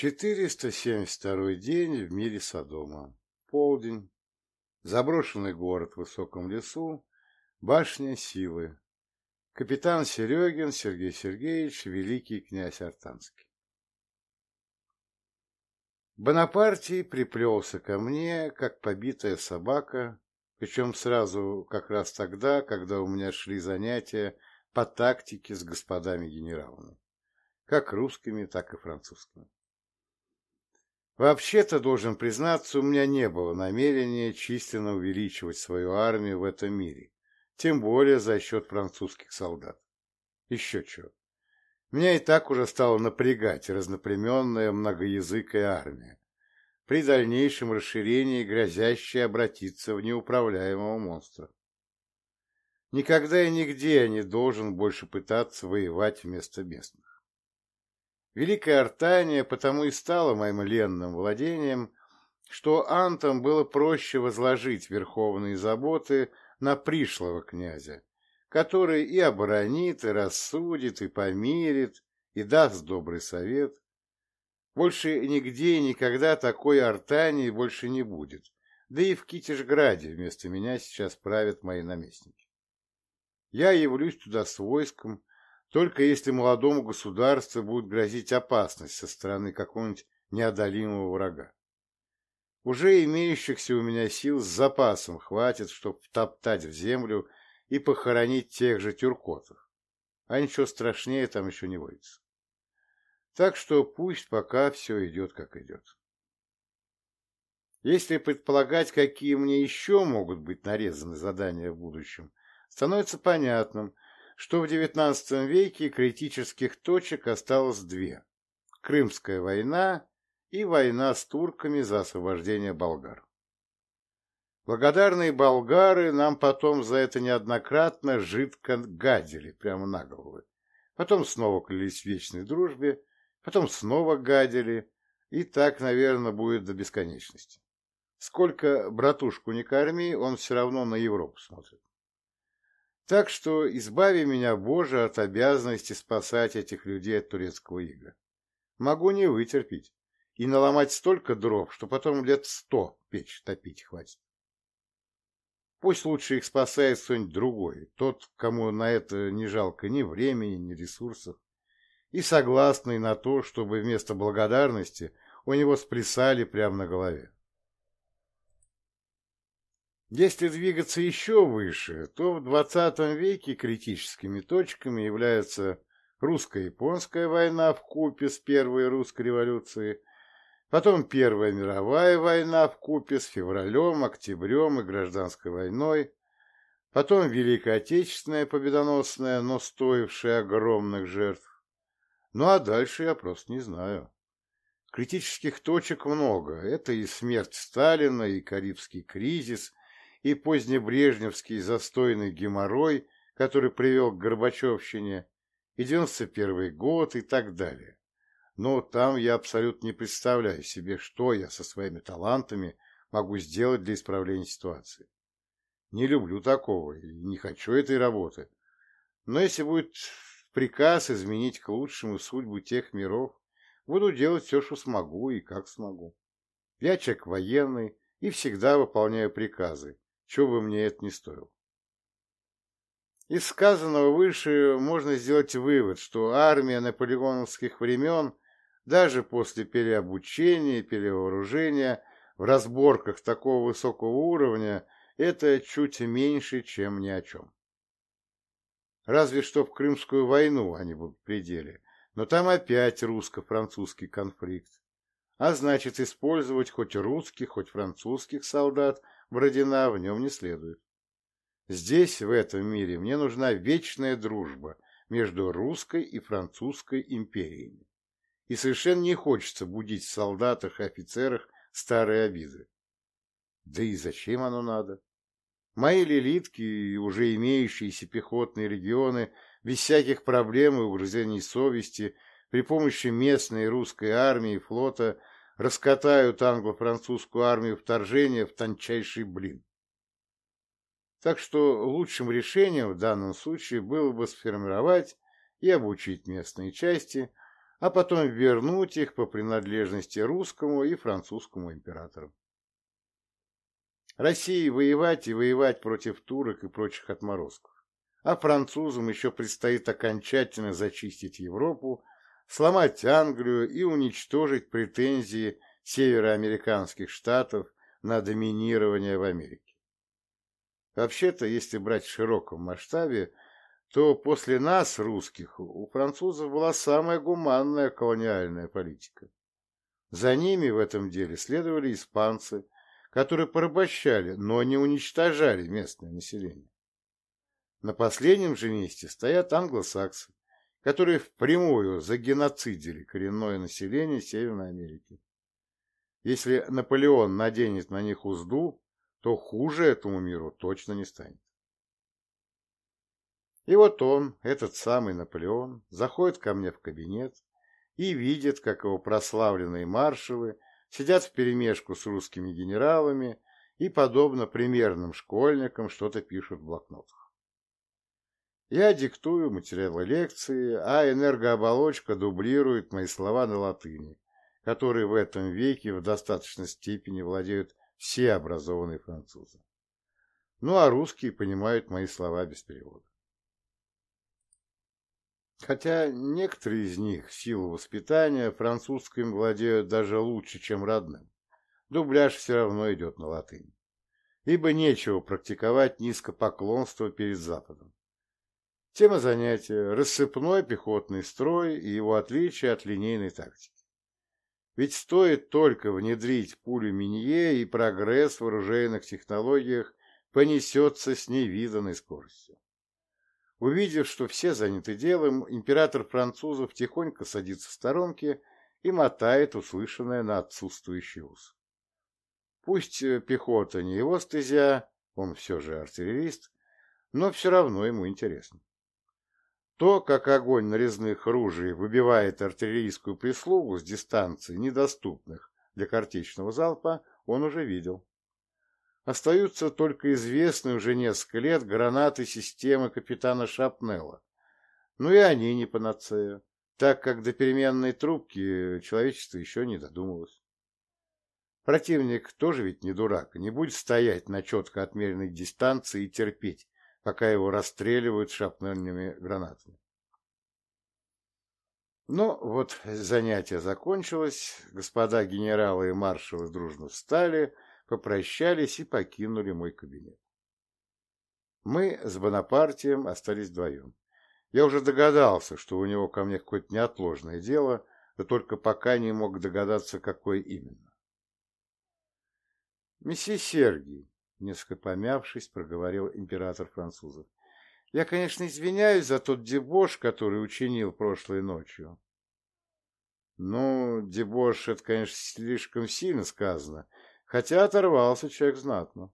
472 день в мире Содома. Полдень. Заброшенный город в высоком лесу. Башня силы. Капитан Серегин Сергей Сергеевич, великий князь Артанский. Бонапартий приплелся ко мне, как побитая собака, причем сразу как раз тогда, когда у меня шли занятия по тактике с господами генералами, как русскими, так и французскими. Вообще-то, должен признаться, у меня не было намерения численно увеличивать свою армию в этом мире, тем более за счет французских солдат. Еще чего. Меня и так уже стало напрягать разноплеменная многоязыкая армия, при дальнейшем расширении грозящая обратиться в неуправляемого монстра. Никогда и нигде я не должен больше пытаться воевать вместо местных. Великая Артания потому и стала моим ленным владением, что антам было проще возложить верховные заботы на пришлого князя, который и оборонит, и рассудит, и помирит, и даст добрый совет. Больше нигде и никогда такой Артании больше не будет, да и в Китежграде вместо меня сейчас правят мои наместники. Я явлюсь туда с войском, только если молодому государству будет грозить опасность со стороны какого-нибудь неодолимого врага. Уже имеющихся у меня сил с запасом хватит, чтобы втоптать в землю и похоронить тех же тюркотов. А ничего страшнее там еще не водится. Так что пусть пока все идет, как идет. Если предполагать, какие мне еще могут быть нарезаны задания в будущем, становится понятным, что в XIX веке критических точек осталось две – Крымская война и война с турками за освобождение болгар. Благодарные болгары нам потом за это неоднократно жидко гадили прямо на головы. Потом снова клялись в вечной дружбе, потом снова гадили, и так, наверное, будет до бесконечности. Сколько братушку не корми, он все равно на Европу смотрит. Так что избави меня, Боже, от обязанности спасать этих людей от турецкого ига. Могу не вытерпеть и наломать столько дров, что потом лет сто печь топить хватит. Пусть лучше их спасает кто-нибудь другой, тот, кому на это не жалко ни времени, ни ресурсов, и согласный на то, чтобы вместо благодарности у него сплясали прямо на голове. Если двигаться еще выше, то в XX веке критическими точками являются русско-японская война в купе с Первой русской революцией, потом Первая мировая война в купе с февралем, октябрем и гражданской войной, потом Великая Отечественная победоносная, но стоившая огромных жертв. Ну а дальше я просто не знаю. Критических точек много. Это и смерть Сталина, и Карибский кризис, и позднебрежневский застойный геморрой, который привел к Горбачевщине, и 91 год и так далее. Но там я абсолютно не представляю себе, что я со своими талантами могу сделать для исправления ситуации. Не люблю такого и не хочу этой работы. Но если будет приказ изменить к лучшему судьбу тех миров, буду делать все, что смогу и как смогу. Я человек военный и всегда выполняю приказы, что бы мне это ни стоило. Из сказанного выше можно сделать вывод, что армия наполеоновских времен даже после переобучения и перевооружения в разборках такого высокого уровня это чуть меньше, чем ни о чем. Разве что в Крымскую войну они будут в пределе, но там опять русско-французский конфликт. А значит, использовать хоть русских, хоть французских солдат Бородина в нем не следует. Здесь, в этом мире, мне нужна вечная дружба между русской и французской империями. И совершенно не хочется будить в солдатах и офицерах старые обиды. Да и зачем оно надо? Мои лилитки и уже имеющиеся пехотные регионы без всяких проблем и угрызений совести при помощи местной русской армии и флота раскатают англо-французскую армию вторжения в тончайший блин. Так что лучшим решением в данном случае было бы сформировать и обучить местные части, а потом вернуть их по принадлежности русскому и французскому императорам. России воевать и воевать против турок и прочих отморозков. А французам еще предстоит окончательно зачистить Европу, сломать Англию и уничтожить претензии североамериканских штатов на доминирование в Америке. Вообще-то, если брать в широком масштабе, то после нас, русских, у французов была самая гуманная колониальная политика. За ними в этом деле следовали испанцы – которые порабощали, но не уничтожали местное население. На последнем же месте стоят англосаксы, которые впрямую загеноцидили коренное население Северной Америки. Если Наполеон наденет на них узду, то хуже этому миру точно не станет. И вот он, этот самый Наполеон, заходит ко мне в кабинет и видит, как его прославленные маршалы – сидят вперемешку с русскими генералами и, подобно примерным школьникам, что-то пишут в блокнотах. Я диктую материалы лекции, а энергооболочка дублирует мои слова на латыни, которые в этом веке в достаточной степени владеют все образованные французы. Ну а русские понимают мои слова без перевода. Хотя некоторые из них в силу воспитания французским владеют даже лучше, чем родным. Дубляж все равно идет на латынь. Ибо нечего практиковать низкопоклонство перед Западом. Тема занятия – рассыпной пехотный строй и его отличие от линейной тактики. Ведь стоит только внедрить пулю Минье, и прогресс в оружейных технологиях понесется с невиданной скоростью. Увидев, что все заняты делом, император французов тихонько садится в сторонке и мотает услышанное на отсутствующий ус. Пусть э, пехота не его стезя, он все же артиллерист, но все равно ему интересно. То, как огонь нарезных ружей выбивает артиллерийскую прислугу с дистанций, недоступных для картечного залпа, он уже видел. Остаются только известные уже несколько лет гранаты системы капитана Шапнелла. Но и они не панацея, так как до переменной трубки человечество еще не додумалось. Противник тоже ведь не дурак, не будет стоять на четко отмеренной дистанции и терпеть, пока его расстреливают шапнельными гранатами. Ну, вот занятие закончилось, господа генералы и маршалы дружно встали, попрощались и покинули мой кабинет. Мы с Бонапартием остались вдвоем. Я уже догадался, что у него ко мне какое-то неотложное дело, да только пока не мог догадаться, какое именно. «Месье Сергий», — несколько помявшись, проговорил император французов, — «я, конечно, извиняюсь за тот дебош, который учинил прошлой ночью». «Ну, дебош — это, конечно, слишком сильно сказано», Хотя оторвался человек знатно.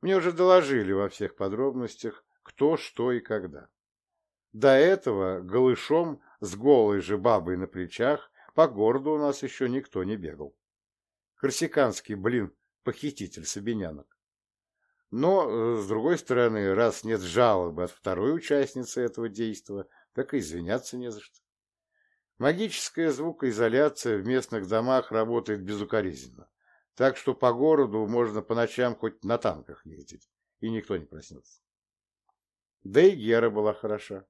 Мне уже доложили во всех подробностях, кто, что и когда. До этого голышом с голой же бабой на плечах по городу у нас еще никто не бегал. Корсиканский, блин, похититель сабинянок. Но, с другой стороны, раз нет жалобы от второй участницы этого действа, так и извиняться не за что. Магическая звукоизоляция в местных домах работает безукоризненно. Так что по городу можно по ночам хоть на танках ездить, и никто не проснется. Да и Гера была хороша.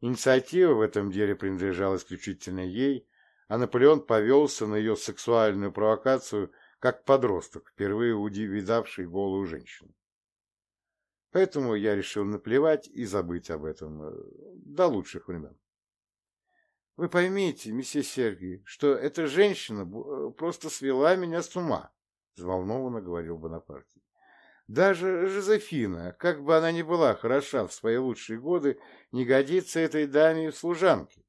Инициатива в этом деле принадлежала исключительно ей, а Наполеон повелся на ее сексуальную провокацию как подросток, впервые удивидавший голую женщину. Поэтому я решил наплевать и забыть об этом э, до лучших времен. Вы поймите, месье Сергий, что эта женщина э, просто свела меня с ума. — взволнованно говорил Бонапарти. «Даже Жозефина, как бы она ни была хороша в свои лучшие годы, не годится этой даме в служанке.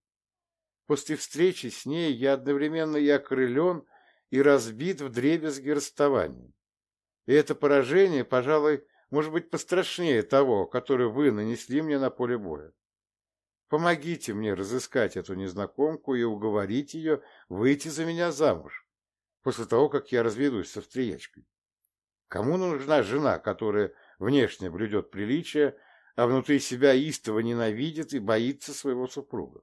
После встречи с ней я одновременно и окрылен, и разбит в дребезги расставанием. И это поражение, пожалуй, может быть пострашнее того, которое вы нанесли мне на поле боя. Помогите мне разыскать эту незнакомку и уговорить ее выйти за меня замуж после того, как я разведусь со встречкой. Кому нужна жена, которая внешне блюдет приличие, а внутри себя истово ненавидит и боится своего супруга?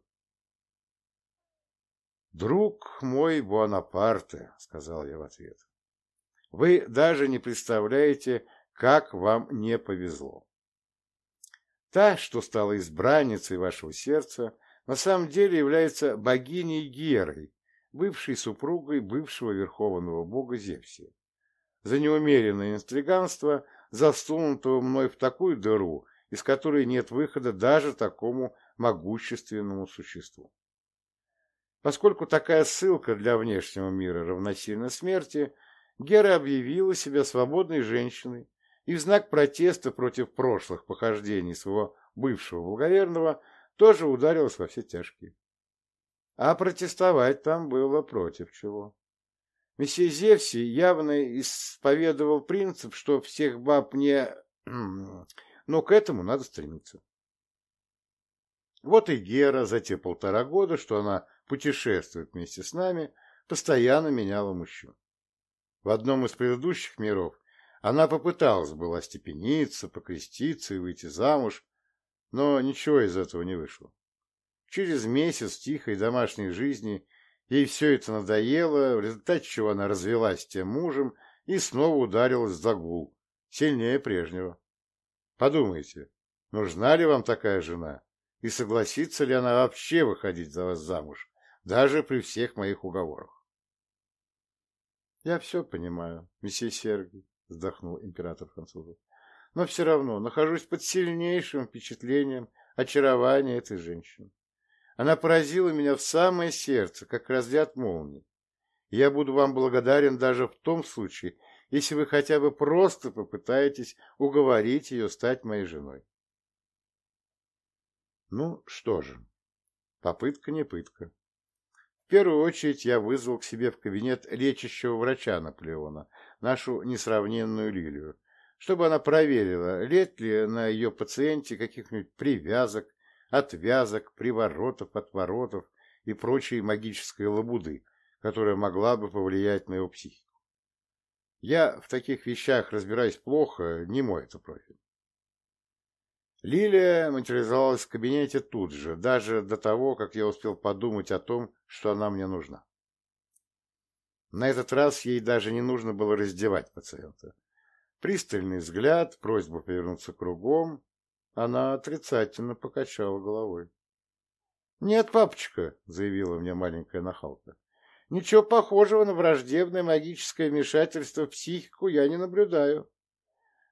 «Друг мой Буанапарте», — сказал я в ответ, — «вы даже не представляете, как вам не повезло. Та, что стала избранницей вашего сердца, на самом деле является богиней Герой, бывшей супругой бывшего верховного бога Зевсия. За неумеренное инстриганство, засунутого мной в такую дыру, из которой нет выхода даже такому могущественному существу. Поскольку такая ссылка для внешнего мира равносильна смерти, Гера объявила себя свободной женщиной и в знак протеста против прошлых похождений своего бывшего благоверного тоже ударилась во все тяжкие. А протестовать там было против чего. Месье Зевси явно исповедовал принцип, что всех баб не... Но к этому надо стремиться. Вот и Гера за те полтора года, что она путешествует вместе с нами, постоянно меняла мужчин. В одном из предыдущих миров она попыталась была степениться, покреститься и выйти замуж, но ничего из этого не вышло. Через месяц тихой домашней жизни ей все это надоело, в результате чего она развелась с тем мужем и снова ударилась в загул, сильнее прежнего. Подумайте, нужна ли вам такая жена, и согласится ли она вообще выходить за вас замуж, даже при всех моих уговорах? — Я все понимаю, месье Сергий, — вздохнул император французов но все равно нахожусь под сильнейшим впечатлением очарования этой женщины. Она поразила меня в самое сердце, как разряд молнии. Я буду вам благодарен даже в том случае, если вы хотя бы просто попытаетесь уговорить ее стать моей женой. Ну, что же, попытка не пытка. Первую очередь я вызвал к себе в кабинет лечащего врача Наполеона, нашу несравненную Лилию, чтобы она проверила, лет ли на ее пациенте каких-нибудь привязок, отвязок, приворотов, отворотов и прочей магической лабуды, которая могла бы повлиять на его психику. Я в таких вещах разбираюсь плохо, не мой это профиль. Лилия материализовалась в кабинете тут же, даже до того, как я успел подумать о том, что она мне нужна. На этот раз ей даже не нужно было раздевать пациента. Пристальный взгляд, просьба повернуться кругом. Она отрицательно покачала головой. «Нет, папочка», — заявила мне маленькая нахалка, — «ничего похожего на враждебное магическое вмешательство в психику я не наблюдаю.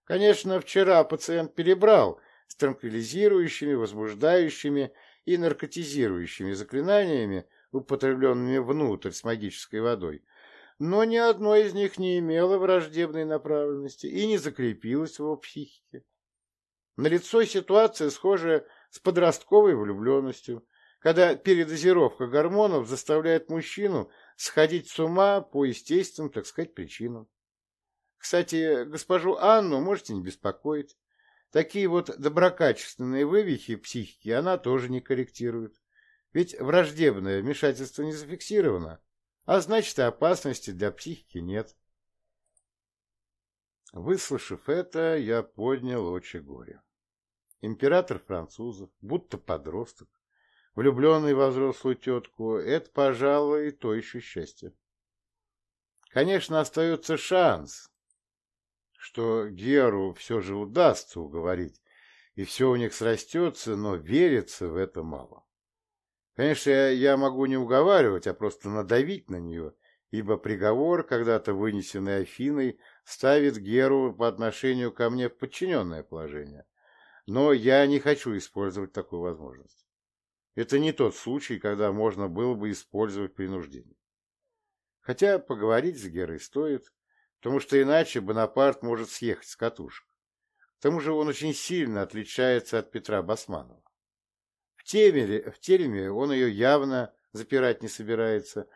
Конечно, вчера пациент перебрал с транквилизирующими, возбуждающими и наркотизирующими заклинаниями, употребленными внутрь с магической водой, но ни одно из них не имело враждебной направленности и не закрепилось в его психике. Налицо ситуация, схожая с подростковой влюбленностью, когда передозировка гормонов заставляет мужчину сходить с ума по естественным, так сказать, причинам. Кстати, госпожу Анну можете не беспокоить. Такие вот доброкачественные вывихи психики она тоже не корректирует. Ведь враждебное вмешательство не зафиксировано, а значит, и опасности для психики нет. Выслушав это, я поднял очи горе. Император французов, будто подросток, влюбленный во взрослую тетку, это, пожалуй, то еще счастье. Конечно, остается шанс, что Геру все же удастся уговорить, и все у них срастется, но верится в это мало. Конечно, я могу не уговаривать, а просто надавить на нее, ибо приговор, когда-то вынесенный Афиной, ставит Геру по отношению ко мне в подчиненное положение. Но я не хочу использовать такую возможность. Это не тот случай, когда можно было бы использовать принуждение. Хотя поговорить с Герой стоит, потому что иначе Бонапарт может съехать с катушек. К тому же он очень сильно отличается от Петра Басманова. В тереме, в тереме он ее явно запирать не собирается,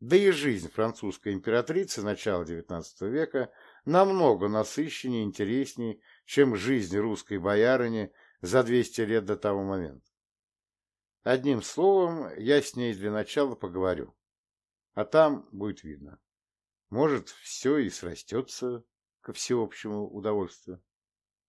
да и жизнь французской императрицы начала XIX века намного насыщеннее и интереснее, чем жизнь русской боярыни за 200 лет до того момента. Одним словом, я с ней для начала поговорю, а там будет видно. Может, все и срастется ко всеобщему удовольствию.